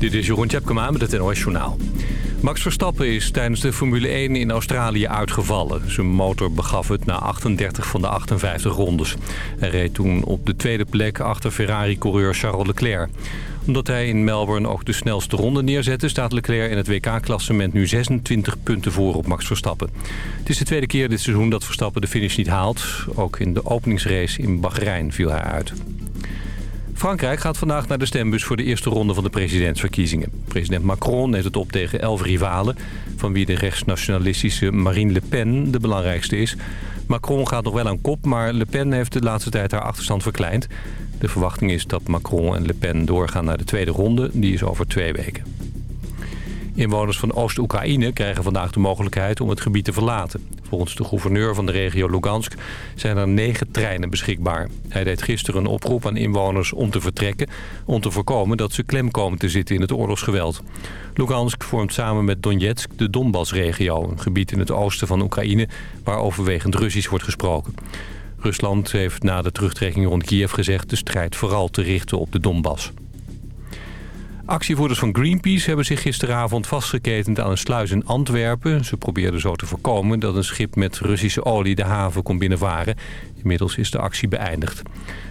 Dit is Jeroen Tjepkema met het NOS Journaal. Max Verstappen is tijdens de Formule 1 in Australië uitgevallen. Zijn motor begaf het na 38 van de 58 rondes. Hij reed toen op de tweede plek achter Ferrari-coureur Charles Leclerc. Omdat hij in Melbourne ook de snelste ronde neerzette... staat Leclerc in het WK-klassement nu 26 punten voor op Max Verstappen. Het is de tweede keer dit seizoen dat Verstappen de finish niet haalt. Ook in de openingsrace in Bahrein viel hij uit. Frankrijk gaat vandaag naar de stembus voor de eerste ronde van de presidentsverkiezingen. President Macron neemt het op tegen elf rivalen... van wie de rechtsnationalistische Marine Le Pen de belangrijkste is. Macron gaat nog wel aan kop, maar Le Pen heeft de laatste tijd haar achterstand verkleind. De verwachting is dat Macron en Le Pen doorgaan naar de tweede ronde. Die is over twee weken. Inwoners van Oost-Oekraïne krijgen vandaag de mogelijkheid om het gebied te verlaten. Volgens de gouverneur van de regio Lugansk zijn er negen treinen beschikbaar. Hij deed gisteren een oproep aan inwoners om te vertrekken... om te voorkomen dat ze klem komen te zitten in het oorlogsgeweld. Lugansk vormt samen met Donetsk de Donbass-regio... een gebied in het oosten van Oekraïne waar overwegend Russisch wordt gesproken. Rusland heeft na de terugtrekking rond Kiev gezegd... de strijd vooral te richten op de Donbass. Actievoerders van Greenpeace hebben zich gisteravond vastgeketend aan een sluis in Antwerpen. Ze probeerden zo te voorkomen dat een schip met Russische olie de haven kon binnenvaren. Inmiddels is de actie beëindigd.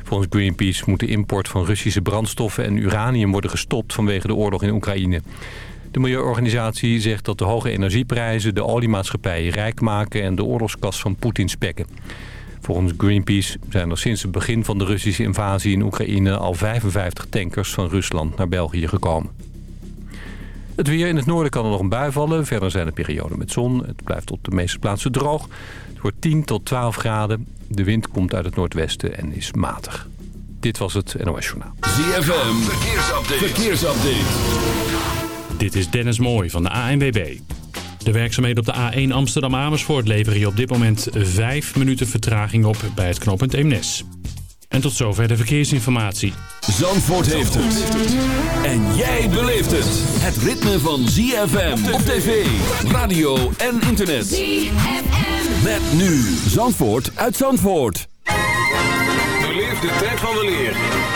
Volgens Greenpeace moet de import van Russische brandstoffen en uranium worden gestopt vanwege de oorlog in Oekraïne. De milieuorganisatie zegt dat de hoge energieprijzen de oliemaatschappijen rijk maken en de oorlogskas van Poetin spekken. Volgens Greenpeace zijn er sinds het begin van de Russische invasie in Oekraïne al 55 tankers van Rusland naar België gekomen. Het weer in het noorden kan er nog een bui vallen. Verder zijn er perioden met zon. Het blijft op de meeste plaatsen droog. Het wordt 10 tot 12 graden. De wind komt uit het noordwesten en is matig. Dit was het NOS Journaal. ZFM, verkeersupdate. verkeersupdate. Dit is Dennis Mooij van de ANWB. De werkzaamheden op de A1 Amsterdam-Amersfoort leveren hier op dit moment 5 minuten vertraging op bij het knooppunt Eemnes. En tot zover de verkeersinformatie. Zandvoort heeft het. En jij beleeft het. Het ritme van ZFM op tv, radio en internet. ZFM. Met nu Zandvoort uit Zandvoort. Beleef de tijd van de leer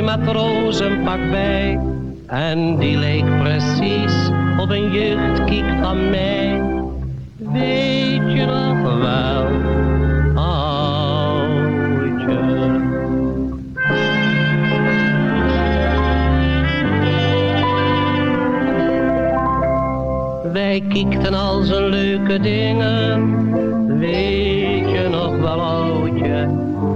in matrozenpak bij. En die leek precies op een jeugdkiek van mij. Weet je nog wel, oudje. Wij kiekten al zijn leuke dingen, weet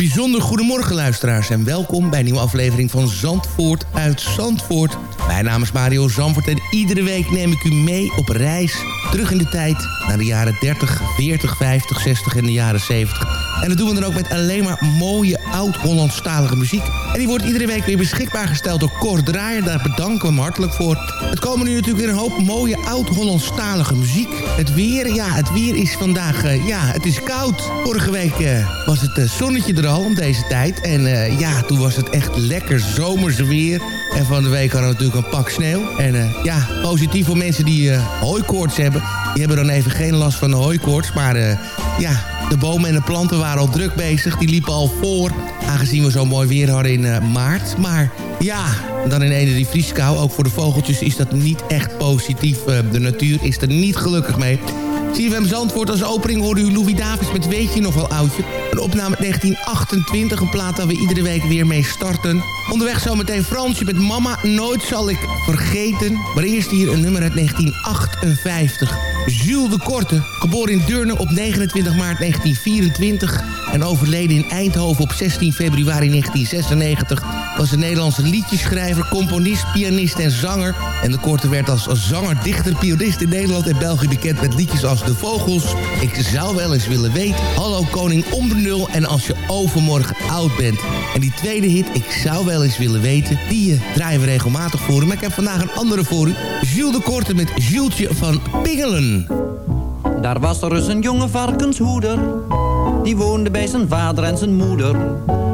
Bijzonder goedemorgen luisteraars en welkom bij een nieuwe aflevering van Zandvoort uit Zandvoort. Mijn naam is Mario Zandvoort en iedere week neem ik u mee op reis terug in de tijd naar de jaren 30, 40, 50, 60 en de jaren 70. En dat doen we dan ook met alleen maar mooie oud-Hollandstalige muziek. En die wordt iedere week weer beschikbaar gesteld door Cor. Daar bedanken we hem hartelijk voor. Het komen nu natuurlijk weer een hoop mooie oud-Hollandstalige muziek. Het weer, ja, het weer is vandaag, eh, ja, het is koud. Vorige week eh, was het eh, zonnetje er al om deze tijd. En eh, ja, toen was het echt lekker zomerse weer. En van de week hadden we natuurlijk een pak sneeuw. En eh, ja, positief voor mensen die eh, hooikoorts hebben. Die hebben dan even geen last van de hooikoorts. Maar ja, de bomen en de planten waren al druk bezig. Die liepen al voor, aangezien we zo mooi weer hadden in maart. Maar ja, dan in ene die vrieskou. Ook voor de vogeltjes is dat niet echt positief. De natuur is er niet gelukkig mee. CFM Zandvoort als opening hoorde u Louis Davis met Weet je nog wel oudje. Opname uit 1928, een plaat waar we iedere week weer mee starten. Onderweg zometeen Fransje met Mama Nooit Zal Ik Vergeten. Maar eerst hier een nummer uit 1958. Jules de Korte, geboren in Deurne op 29 maart 1924... en overleden in Eindhoven op 16 februari 1996... was een Nederlandse liedjeschrijver, componist, pianist en zanger. En de Korte werd als, zanger, dichter, pianist in Nederland en België bekend... met liedjes als De Vogels, Ik zou wel eens willen weten... Hallo Koning Onbenul en Als je overmorgen oud bent. En die tweede hit, Ik zou wel eens willen weten... die uh, draaien we regelmatig voor. Maar ik heb vandaag een andere voor u. Jules de Korte met Julesje van Pingelen. Daar was er eens een jonge varkenshoeder. Die woonde bij zijn vader en zijn moeder.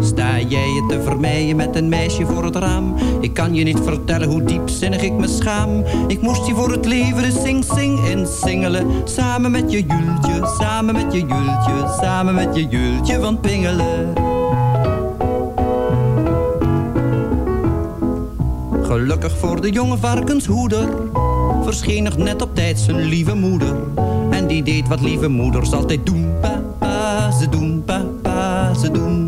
sta jij je te vermijden met een meisje voor het raam. Ik kan je niet vertellen hoe diepzinnig ik me schaam. Ik moest je voor het leven de sing-sing insingelen. Samen met je Jultje, samen met je Jultje, samen met je Jultje van Pingelen. Gelukkig voor de jonge varkenshoeder verscheen nog net op tijd zijn lieve moeder. En die deed wat lieve moeders altijd doen. Papa, ze doen, papa, ze doen.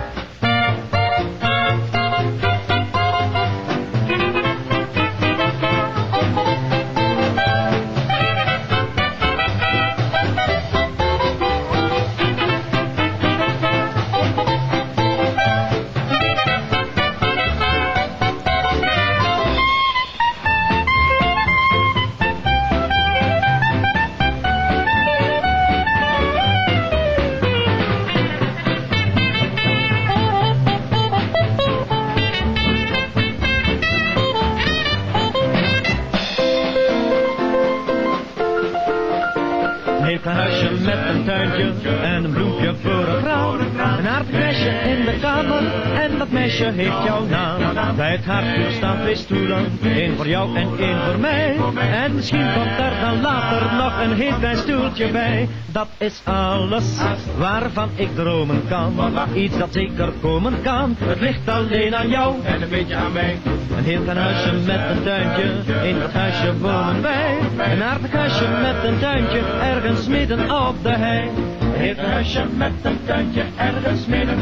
Heeft jouw naam. Bij het haardvuur staan twee stoelen, één voor jou en één voor mij. En misschien komt er dan later nog een heel klein stoeltje bij. Dat is alles waarvan ik dromen kan. Iets dat zeker komen kan, het ligt alleen aan jou en een beetje aan mij. Een heel klein huisje met een tuintje, in dat huisje wonen wij. Een aardig huisje met een tuintje, ergens midden op de hei. Een heel klein huisje met een tuintje, ergens midden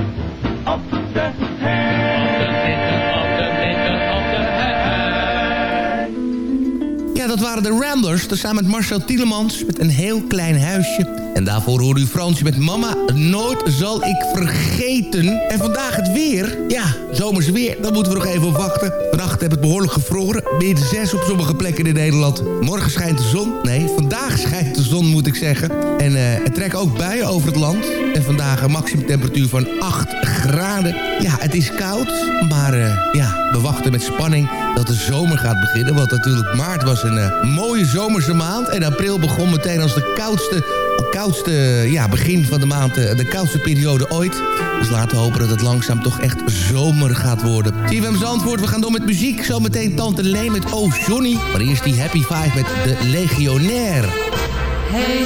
op de Ja, dat waren de Ramblers, samen met Marcel Tielemans... met een heel klein huisje. En daarvoor hoorde u Fransje met Mama, nooit zal ik vergeten. En vandaag het weer. Ja, zomers weer, daar moeten we nog even op wachten. Vannacht heb het behoorlijk gevroren. Min 6 op sommige plekken in Nederland. Morgen schijnt de zon. Nee, vandaag schijnt de zon, moet ik zeggen. En uh, het trekken ook buien over het land. En vandaag een maximumtemperatuur van 8 graden. Ja, het is koud, maar uh, ja, we wachten met spanning dat de zomer gaat beginnen. Want natuurlijk maart was een uh, mooie zomerse maand. En april begon meteen als de koudste koudste ja, begin van de maand, de koudste periode ooit. Dus laten we hopen dat het langzaam toch echt zomer gaat worden. CFM Zandvoort, we gaan door met muziek. Zometeen Tante Lee met Oh Johnny. Maar eerst die Happy Five met de Legionair. Hij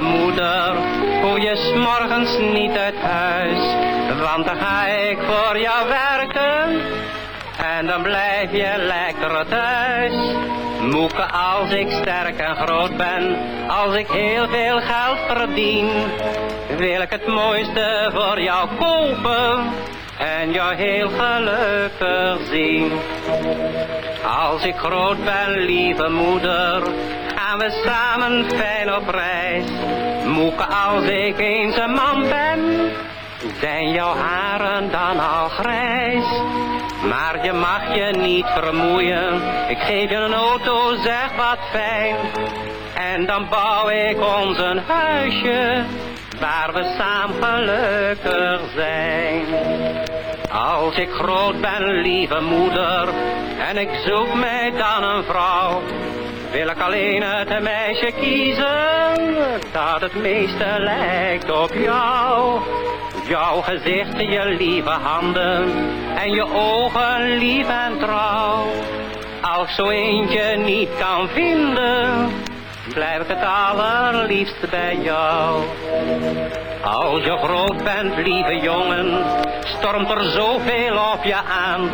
Moeder, hoe je s'morgens niet uit huis. Want dan ga ik voor jou werken en dan blijf je lekker thuis. Moeke, als ik sterk en groot ben, als ik heel veel geld verdien, wil ik het mooiste voor jou kopen en jou heel gelukkig zien. Als ik groot ben, lieve moeder, gaan we samen fijn op reis. Moeke, als ik eens een man ben, zijn jouw haren dan al grijs. Maar je mag je niet vermoeien, ik geef je een auto, zeg wat fijn. En dan bouw ik ons een huisje, waar we samen gelukkig zijn. Als ik groot ben, lieve moeder, en ik zoek mij dan een vrouw wil ik alleen het meisje kiezen dat het meeste lijkt op jou. Jouw gezicht, je lieve handen en je ogen lief en trouw. Als zo eentje niet kan vinden, blijf ik het allerliefst bij jou. Als je groot bent, lieve jongen, stormt er zoveel op je aan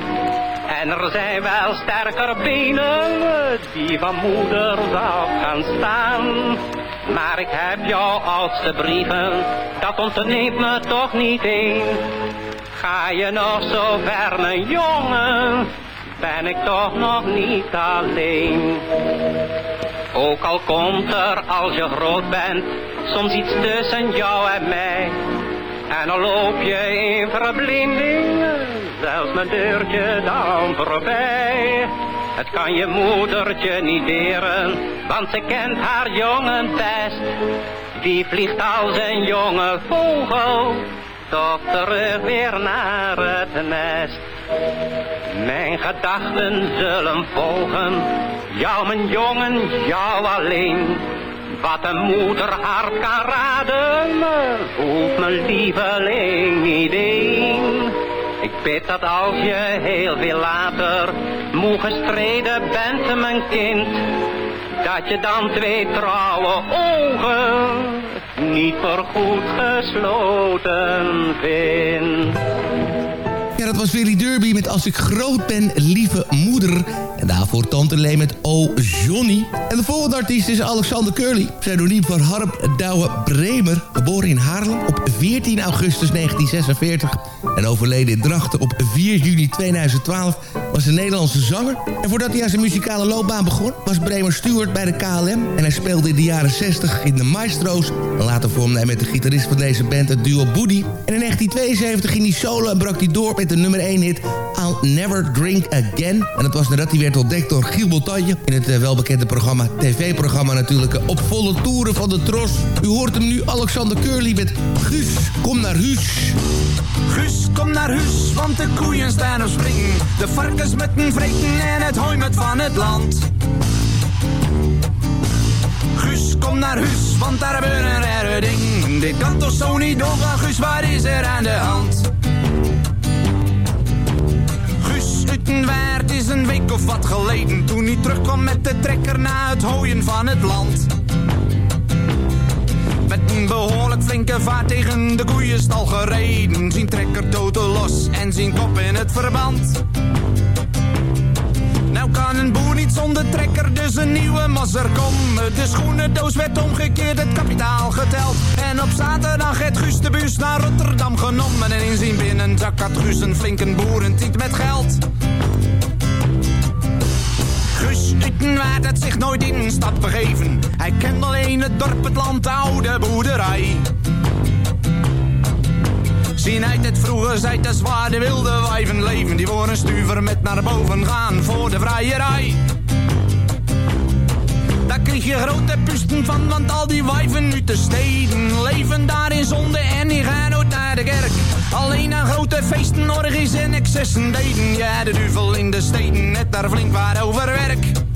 En er zijn wel sterker benen die van moeder zou gaan staan. Maar ik heb jouw oudste brieven, dat ontneemt me toch niet een. Ga je nog zo ver, mijn jongen, ben ik toch nog niet alleen. Ook al komt er als je groot bent, soms iets tussen jou en mij. En al loop je in verblinding, zelfs mijn deurtje dan voorbij. Het kan je moedertje niet deren, want ze kent haar jongen best. Die vliegt als een jonge vogel, toch terug weer naar het nest. Mijn gedachten zullen volgen, jou mijn jongen, jou alleen. Wat een moeder hart kan raden, voelt mijn lieveling niet een. Ik bid dat als je heel veel later moe gestreden bent, mijn kind, dat je dan twee trouwe ogen niet voorgoed gesloten vindt. Ja, dat was Willy Derby met Als ik groot ben, lieve moeder. Daarvoor Tante Lee met O Johnny. En de volgende artiest is Alexander Curly. Pseudoniem van Harp Douwe Bremer. Geboren in Haarlem op 14 augustus 1946. En overleden in Drachten op 4 juni 2012 was een Nederlandse zanger. En voordat hij aan zijn muzikale loopbaan begon... was Bremer steward bij de KLM. En hij speelde in de jaren 60 in de Maestro's. Later vormde hij met de gitarist van deze band het duo Boody. En in 1972 ging hij solo en brak hij door met de nummer 1 hit... I'll Never Drink Again. En dat was nadat hij werd ontdekt door Giel Boltanje... in het uh, welbekende programma, tv-programma natuurlijk... Uh, op volle toeren van de Tros. U hoort hem nu, Alexander Curly met Guus, kom naar huis. Guus, kom naar huis, want de koeien staan op spring. De varkens met een vreten en het hooi met van het land. Guus, kom naar huis, want daar gebeurt een rare ding. Dit kan toch zo niet doorgaan, Guus, wat is er aan de hand? Guus Utenwaard is een week of wat geleden... toen hij terugkwam met de trekker na het hooien van het land. Met een behoorlijk flinke vaart tegen de koeienstal gereden. Zien trekker toten los en zien kop in het verband. Nou kan een boer niet zonder trekker, dus een nieuwe masser komen. De schoenendoos werd omgekeerd, het kapitaal geteld. En op zaterdag het Guus de bus naar Rotterdam genomen. En in zijn binnenzak had Guus een flinke boerentiet met geld. Guus Utenwaard had zich nooit in een stad begeven. Hij kent alleen het dorp, het land, de oude boerderij. Zien uit het vroeger zijt de wilde wijven leven. Die voor een stuver met naar boven gaan voor de vrijerij. Daar kreeg je grote pusten van, want al die wijven nu te steden leven daar in zonde en die gaan nooit naar de kerk. Alleen aan grote feesten, orgies en excessen deden. Ja, de duvel in de steden, net daar flink waar over werk.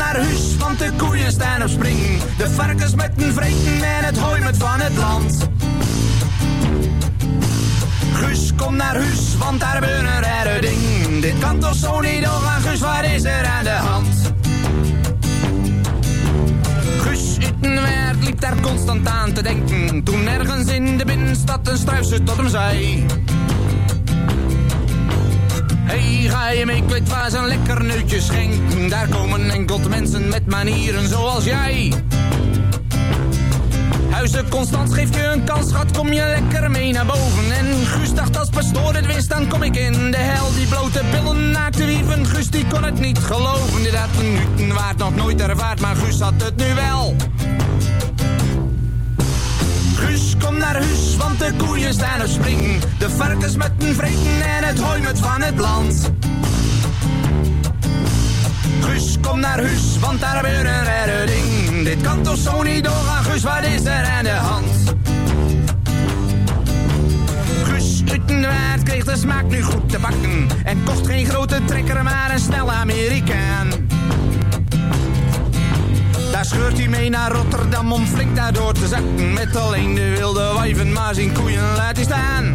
Naar huis, want de koeien staan op spring. De varkens met een vreten en het hooi met van het land. Guus, kom naar huis, want daar gebeurt een rare ding. Dit kan toch zo niet doorgaan, Guus, wat is er aan de hand? Guus Utenwaard liep daar constant aan te denken. Toen ergens in de binnenstad een struisje tot hem zei... Hey, ga je mee kwijt waar ze een lekker neutje schenken? Daar komen enkel mensen met manieren zoals jij. Huizen Constant geeft je een kans, schat, kom je lekker mee naar boven. En Guus dacht als pastoor het wist, dan kom ik in de hel. Die blote billen naakte wieven, Guus die kon het niet geloven. Dit had een waard nog nooit ervaard, maar Guus had het nu wel. Kom naar huis, want de koeien staan op spring. De varkens met een vreten en het hooi met van het land. Guus, kom naar huis, want daar gebeurt een ding. Dit kan toch zo niet doorgaan, Guus, wat is er aan de hand? Guus Utenwaard kreeg de smaak nu goed te bakken. En kocht geen grote trekker, maar een snelle Amerikaan. Daar scheurt hij mee naar Rotterdam om flink daardoor te zakken. Met alleen de wilde wijven, maar zijn koeien laat hij staan.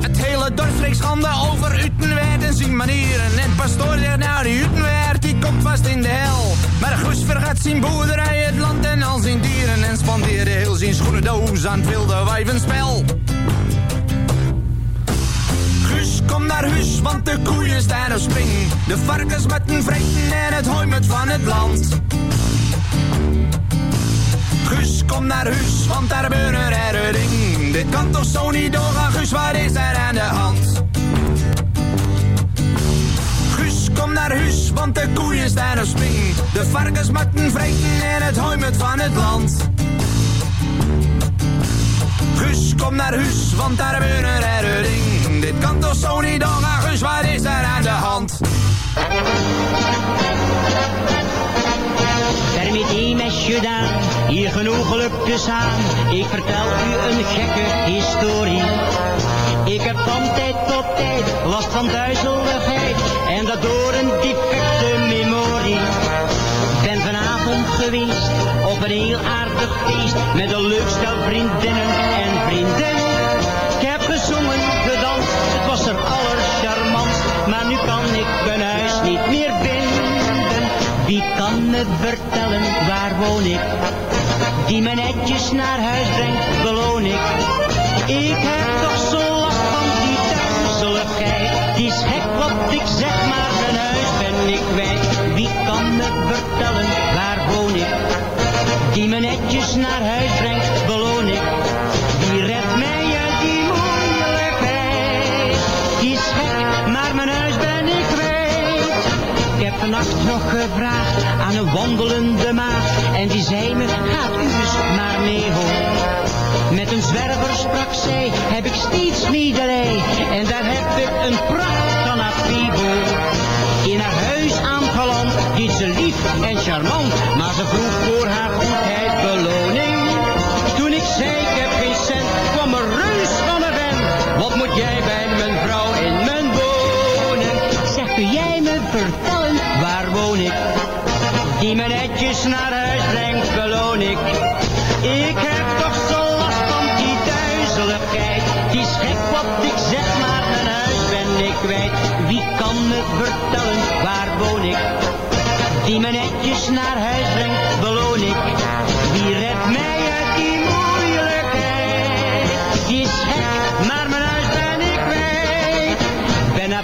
Het hele dorp spreekt schande over Utenwaard en zijn manieren. En pastoor zegt nou die Utenwaard die komt vast in de hel. Maar Guus vergat zijn boerderij, het land en al zijn dieren. En spandeerde heel zijn schoenendoos aan wilde wijvenspel. Naar huis, want de koeien staan op spring. De varkens met een vreten en het hooi met van het land. Guus, kom naar huis, want daar gebeurt er ding. Dit kan toch zo niet doorgaan, Guus, wat is er aan de hand? Guus, kom naar huis, want de koeien staan op spring. De varkens met een vreten en het hooi met van het land. Guus, kom naar huis, want daar gebeurt er. Dit kan toch zo niet doorgaan, wat is er aan de hand? Permitteer mesje gedaan, hier genoeg geluk dus aan. Ik vertel u een gekke historie. Ik heb van tijd tot tijd last van duizeligheid en dat door een defecte memorie. Ben vanavond geweest op een heel aardig feest met een leuk stel vriendinnen en vrienden. Vertellen waar woon ik? Die me netjes naar huis brengt, beloon ik. Ik heb toch zo last van die duizeligheid. Die is gek wat ik zeg, maar mijn huis ben ik kwijt. Wie kan me vertellen waar woon ik? Die me netjes naar huis brengt, beloon ik. Heb vannacht nog gevraagd aan een wandelende maag. En die zei me, gaat u eens maar mee hoor. Met een zwerver sprak zij, heb ik steeds medelij. En daar heb ik een pracht van. In haar huis aangeland, deed ze lief en charmant. Maar ze vroeg voor haar goedheid beloning. Toen ik zei, ik heb geen cent, kwam een reus van een vent. Wat moet jij bij mijn vrouw in mijn woning? Zeg, kun jij me vertellen? Die me netjes naar huis brengt, beloon ik. Ik heb toch zo last van die duizeligheid. Die is gek wat ik zeg, maar mijn huis ben ik kwijt. Wie kan me vertellen, waar woon ik? Die me netjes naar huis brengt, beloon ik. Wie redt mij uit die moeilijkheid? Die is maar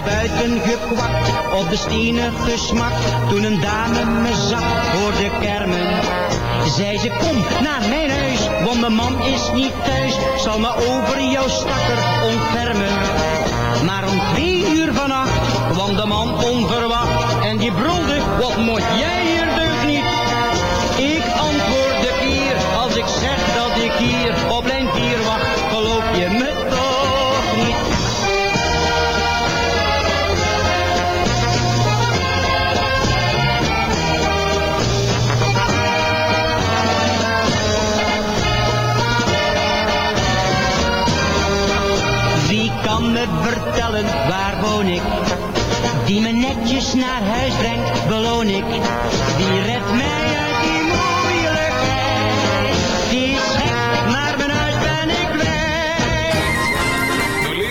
naar buiten gekwakt, op de stenen gesmakt. Toen een dame me zag voor de kermen. Zei ze, kom naar mijn huis, want mijn man is niet thuis. Zal me over jouw stakker ontfermen. Maar om twee uur vannacht kwam de man onverwacht. En die brulde, wat moet jij waar woon ik? Die me netjes naar huis brengt, beloon ik. Wie redt mij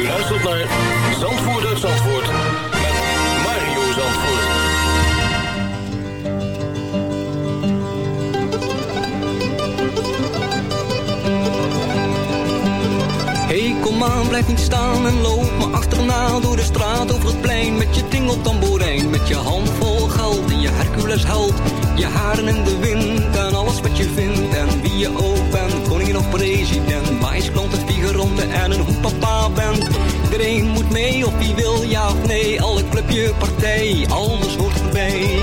U luistert naar Zandvoort uit Zandvoort met Mario Zandvoort. Hey, kom aan, blijf niet staan en loop me achterna door de straat over het plein met je tingeltamboerijn, met je hand vol geld en je Hercules held, je haren in de wind wat je vindt en wie je ook bent, koningin of president, wijsklant en figuranten en een papa bent. Iedereen moet mee of wie wil ja of nee, alle clubje partij, alles hoort erbij.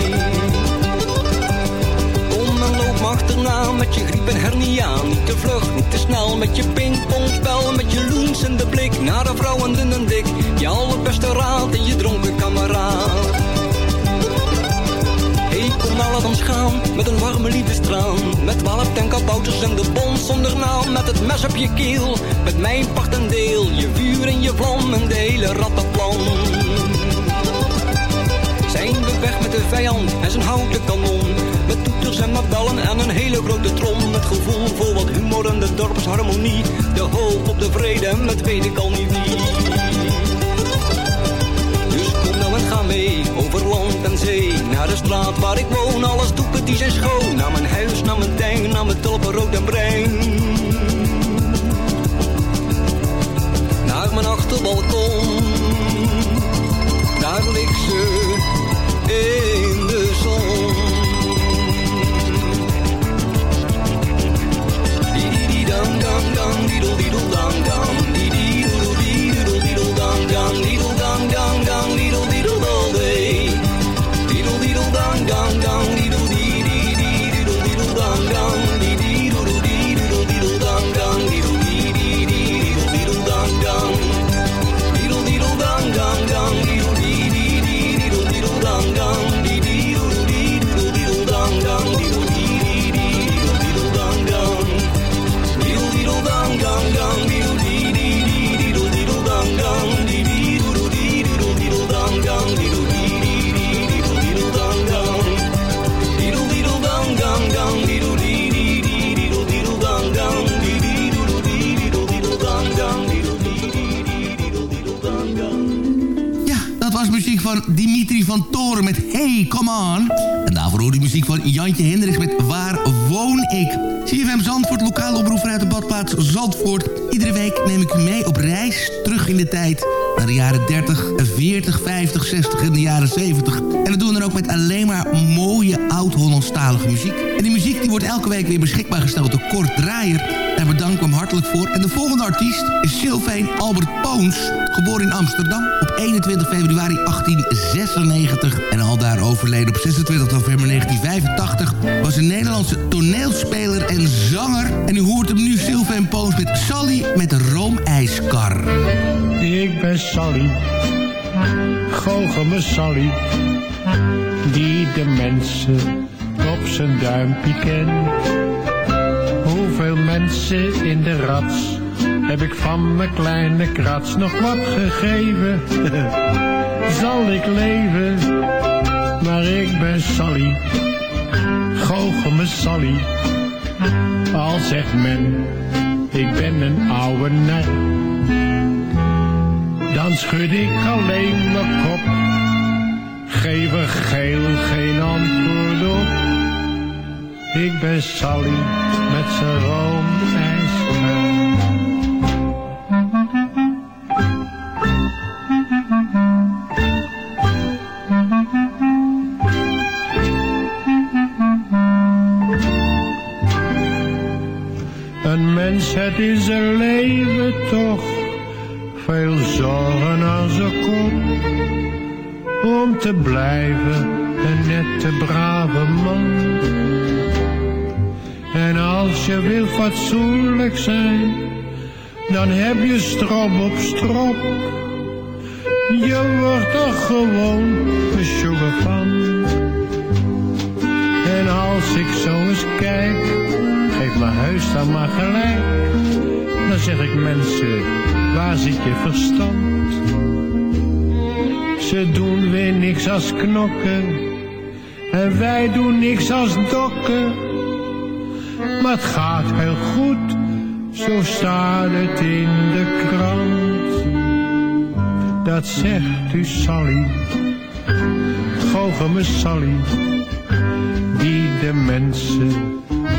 Kom en loop achterna met je griep en hernia. Niet te vlug, niet te snel met je pingpongspel. Met je loens en de blik naar de vrouwen dun en dik. Je allerbeste raad en je dronken kameraad. Nou laat ons met een warme liefdestraan. Met twaalf tenkabouters en de bond zonder naam. Met het mes op je keel, met mijn pacht en deel. Je vuur en je vlam en de hele rattenplan. Zijn we weg met de vijand en zijn houten kanon. Met toeters en mabellen en een hele grote trom. Het gevoel voor wat humor en de dorpsharmonie. De hoop op de vrede, met weet ik al niet wie. Over land en zee. Naar de straat waar ik woon, alles doeken die zijn schoon. Naar mijn huis, naar mijn tuin, naar mijn tulpen rood en bruin. Naar mijn achterbalkon, daar ligt ze in de zon. Met Hey, Come On. En daarvoor hoorde je muziek van Jantje Hendricks met Waar Woon Ik. CFM Zandvoort, lokale omroep vanuit de badplaats Zandvoort. Iedere week neem ik u mee op reis terug in de tijd... naar de jaren 30, 40, 50, 60 en de jaren 70. En dat doen we dan ook met alleen maar mooie oud-Hollandstalige muziek. En die muziek die wordt elke week weer beschikbaar gesteld door Kort Draaier. Daar bedank ik hem hartelijk voor. En de volgende artiest is Sylvain Albert Poons. Geboren in Amsterdam op 21 februari 1896. En al daar overleden op 26 november 1985. Was een Nederlandse toneelspeler en zanger. En u hoort hem nu Sylvain Poons met Sally met de roomijskar. Ik ben Sally, goochel Sally, die de mensen op zijn duimpje kent. Hoeveel mensen in de rats heb ik van mijn kleine krats nog wat gegeven? Zal ik leven, maar ik ben Sally, goochel Sally. Al zegt men, ik ben een oude nar. Dan schud ik alleen mijn kop, geef er geel geen antwoord op. Ik ben Sally met zijn roomijsker. Een mens het in zijn leven toch veel zorgen aan zijn kop. Om te blijven een nette brave man. En als je wil fatsoenlijk zijn, dan heb je strop op strop. Je wordt er gewoon sugar van. En als ik zo eens kijk, geef mijn huis dan maar gelijk. Dan zeg ik mensen, waar zit je verstand? Ze doen weer niks als knokken, en wij doen niks als dokken. Maar het gaat heel goed, zo staat het in de krant. Dat zegt u Sally, goochel me Sally, die de mensen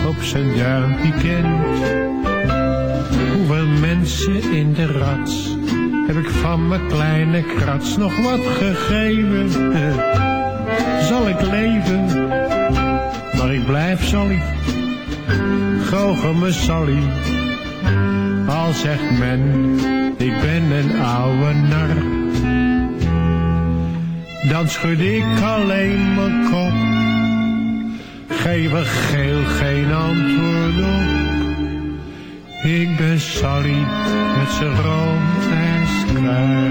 op zijn duimpje kent. Hoeveel mensen in de rats heb ik van mijn kleine krats nog wat gegeven? Zal ik leven, maar ik blijf Sally, me Sally. Al zegt men, ik ben een oude nar. Dan schud ik alleen mijn kop, geef er geel geen antwoord op. Ik ben Sally met zijn rood ijskruis. Romeis.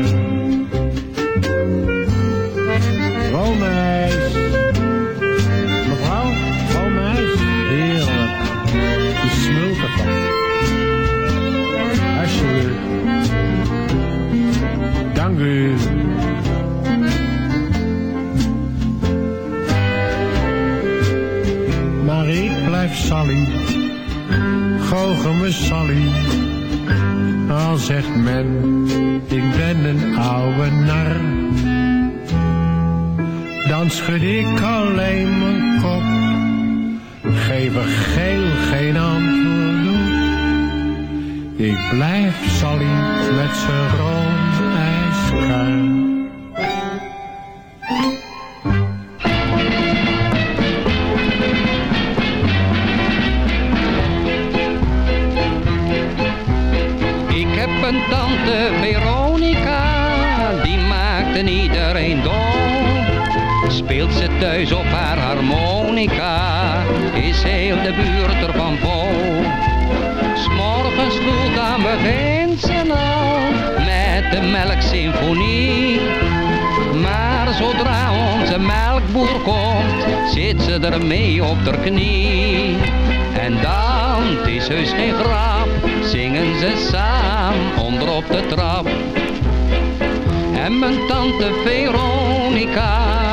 Goochel me Sally. Al zegt men, ik ben een oude nar. Dan schud ik alleen mijn kop. Geef er geel geen antwoord. Ik blijf Sally met zijn rood ijskruis. Thuis op haar harmonica, is heel de buurt ervan vol. S'morgens vroeg aan begint ze al, met de melksymfonie. Maar zodra onze melkboer komt, zit ze ermee op haar knie. En dan, het is heus geen grap, zingen ze samen onder op de trap. En mijn tante Veronica,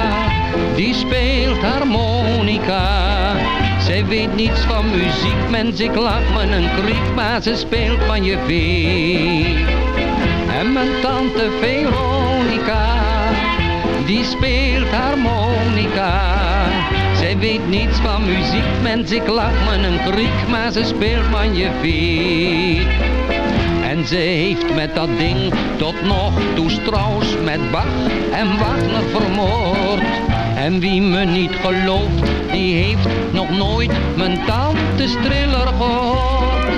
die speelt harmonica. Zij weet niets van muziek, mens, ik lach me een kriek, maar ze speelt van je vee. En mijn tante Veronica, die speelt harmonica. Zij weet niets van muziek, mens, ik lach me een kriek, maar ze speelt van je vee. En ze heeft met dat ding tot nog toe Strauss met Bach en Wagner vermoord. En wie me niet gelooft, die heeft nog nooit mijn tante Striller gehoord.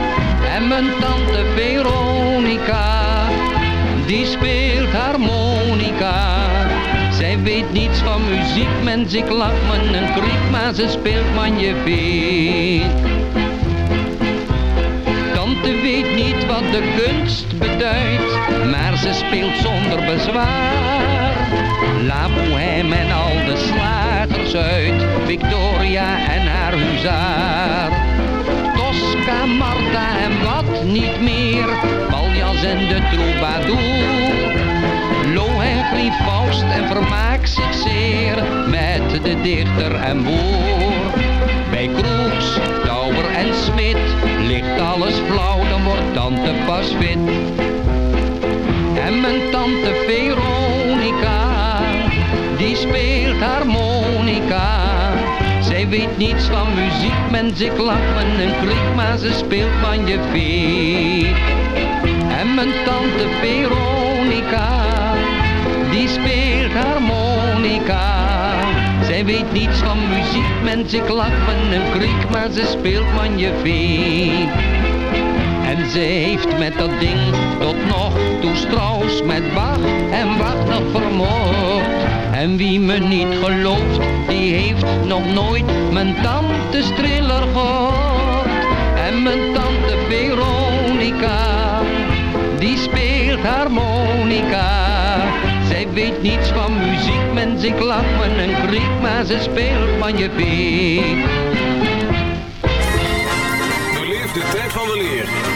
En mijn tante Veronica, die speelt harmonica. Zij weet niets van muziek, mens, ik lach me een kriek, maar ze speelt magnifiek. Tante weet niet de kunst beduidt, maar ze speelt zonder bezwaar. La Bohème en al de slagers uit, Victoria en haar huzaar. Tosca, Marta en wat niet meer, Paljas en de troubadour. Lohengrin, Faust en vermaakt zich zeer, met de dichter en boer. Bij Kroeks, tante. En mijn tante Veronica, die speelt harmonica. Zij weet niets van muziek, mens, ik lach me een kriek, maar ze speelt van je vee. En mijn tante Veronica, die speelt harmonica. Zij weet niets van muziek, mens, ik lach me een kriek, maar ze speelt van je vee. En ze heeft met dat ding tot nog toe Strauss met Bach en Wagner vermoord. En wie me niet gelooft, die heeft nog nooit mijn tante Striller gehoord. En mijn tante Veronica, die speelt harmonica. Zij weet niets van muziek, mens, ik lach me een kriek, maar ze speelt van je beet. De tijd van de leer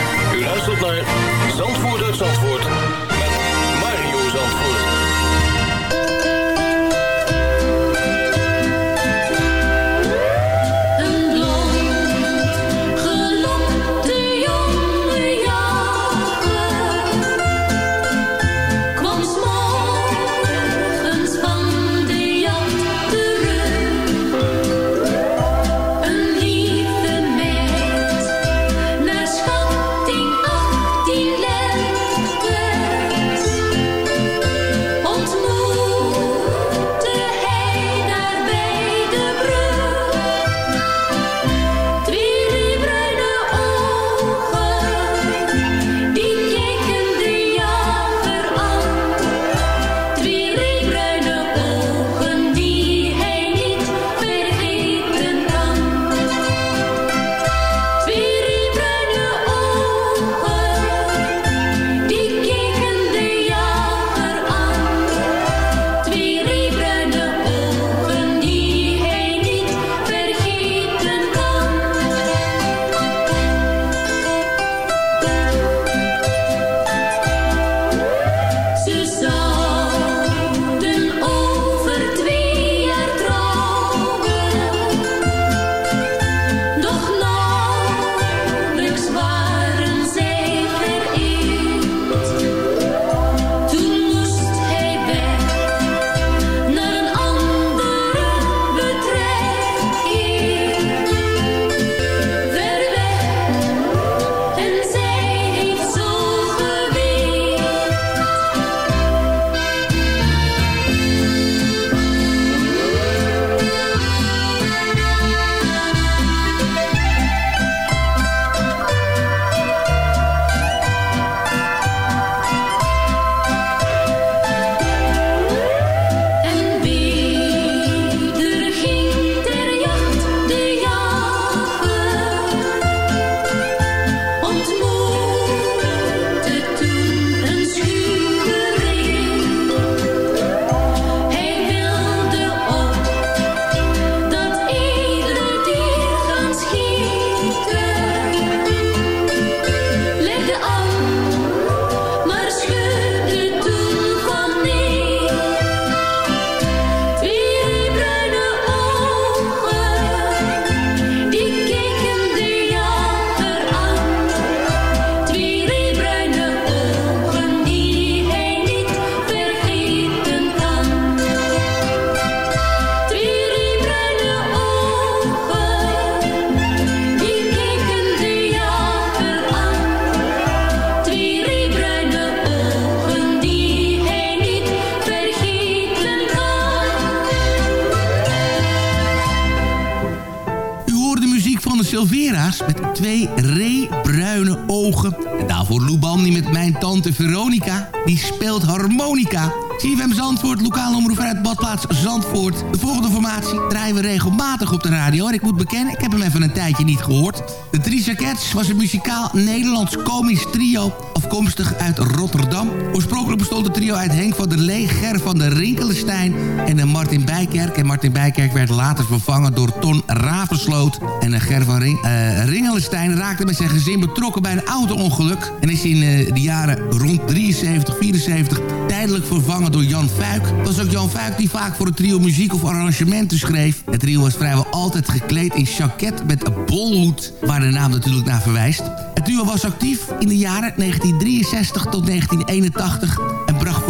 Zandvoort. De volgende formatie draaien we regelmatig op de radio. Ik moet bekennen, ik heb hem even een tijdje niet gehoord. De Drie Jackets was een muzikaal Nederlands komisch trio... afkomstig uit Rotterdam. Oorspronkelijk bestond het trio uit Henk van der Lee, Ger van der Rinkelenstein en Martin Bijkerk. En Martin Bijkerk werd later vervangen door Ton Ravensloot. En Ger van Ring, uh, Ringelenstein raakte met zijn gezin betrokken bij een auto-ongeluk... en is in uh, de jaren rond 73, 74 tijdelijk vervangen door Jan Fuik. Het was ook Jan Fuik die vaak voor het trio muziek of arrangementen schreef. Het trio was vrijwel altijd gekleed in jacket met een bolhoed, waar de naam natuurlijk naar verwijst. Het duo was actief in de jaren 1963 tot 1981 en bracht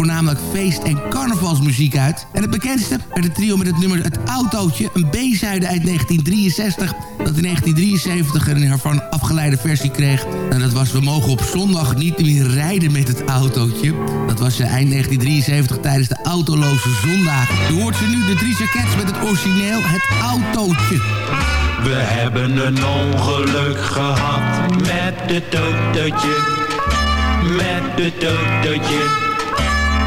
voornamelijk feest- en carnavalsmuziek uit. En het bekendste werd het trio met het nummer Het Autootje, een B-zuide uit 1963, dat in 1973 een ervan afgeleide versie kreeg. En dat was We mogen op zondag niet meer rijden met het autootje. Dat was eind 1973 tijdens de autoloze zondag. Je hoort ze nu, de drie jackets met het origineel Het Autootje. We hebben een ongeluk gehad met het autootje. Met het autootje.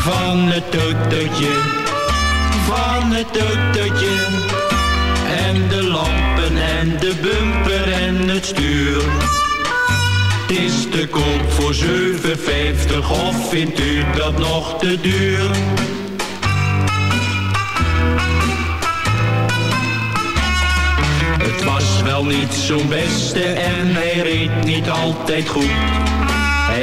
Van het autootje. Van het autootje. En de lampen en de bumper en het stuur. Het is te koop voor 7,50 of vindt u dat nog te duur? Het was wel niet zo'n beste en hij reed niet altijd goed.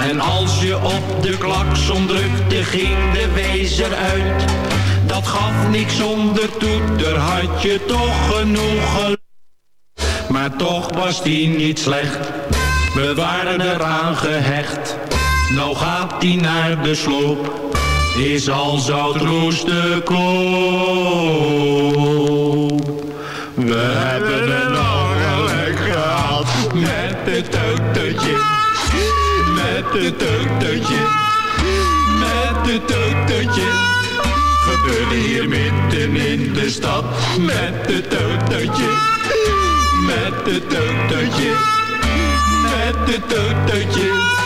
En als je op de klakson drukte, ging de wezer uit. Dat gaf niks zonder toeter, had je toch genoeg geluk. Maar toch was die niet slecht, we waren eraan gehecht. Nou gaat die naar de sloop, is al zout roest de koop. We hebben een ongeluk gehad met autootje, met het autootje, met het autootje. Gebeurde hier midden in de stad met het autootje, met het autootje, met het autootje.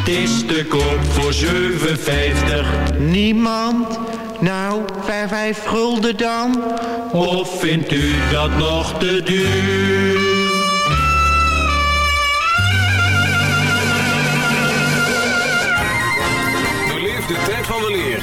Het is te koop voor 7,50. Niemand? Nou, vijf, vijf gulden dan? Of vindt u dat nog te duur? De tijd van de leer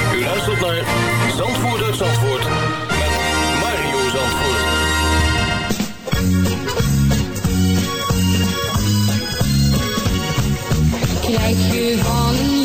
Luistert naar Zandvoort uit Zandvoort met Mario Zandvoort. Krijg je van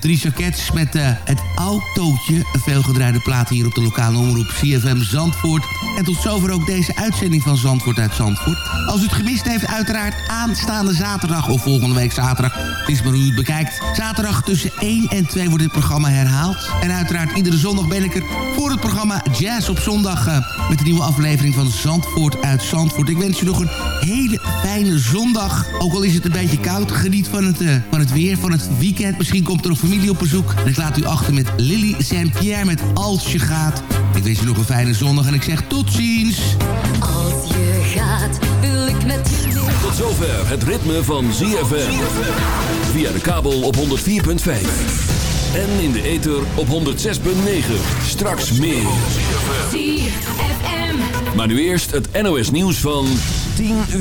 drie jackets met eh, het autootje. Een veelgedraaide plaat hier op de lokale omroep CFM Zandvoort. En tot zover ook deze uitzending van Zandvoort uit Zandvoort. Als u het gemist heeft, uiteraard aanstaande zaterdag of volgende week zaterdag. Het is maar hoe u het bekijkt. Zaterdag tussen 1 en 2 wordt dit programma herhaald. En uiteraard iedere zondag ben ik er voor het programma Jazz op zondag... eh, met een nieuwe aflevering van Zandvoort uit Zandvoort. Ik wens u nog een hele fijne zondag. Ook al is het een beetje koud, geniet van het, eh, van het weer, van het weekend. Misschien komt er een familie op bezoek. En ik laat u achter met Lily Saint-Pierre met Als je gaat. Ik wens u nog een fijne zondag en ik zeg tot ziens. Als je gaat, wil ik met je mee. Tot zover het ritme van ZFM. Via de kabel op 104.5. En in de ether op 106.9. Straks meer. Maar nu eerst het NOS nieuws van 10 uur.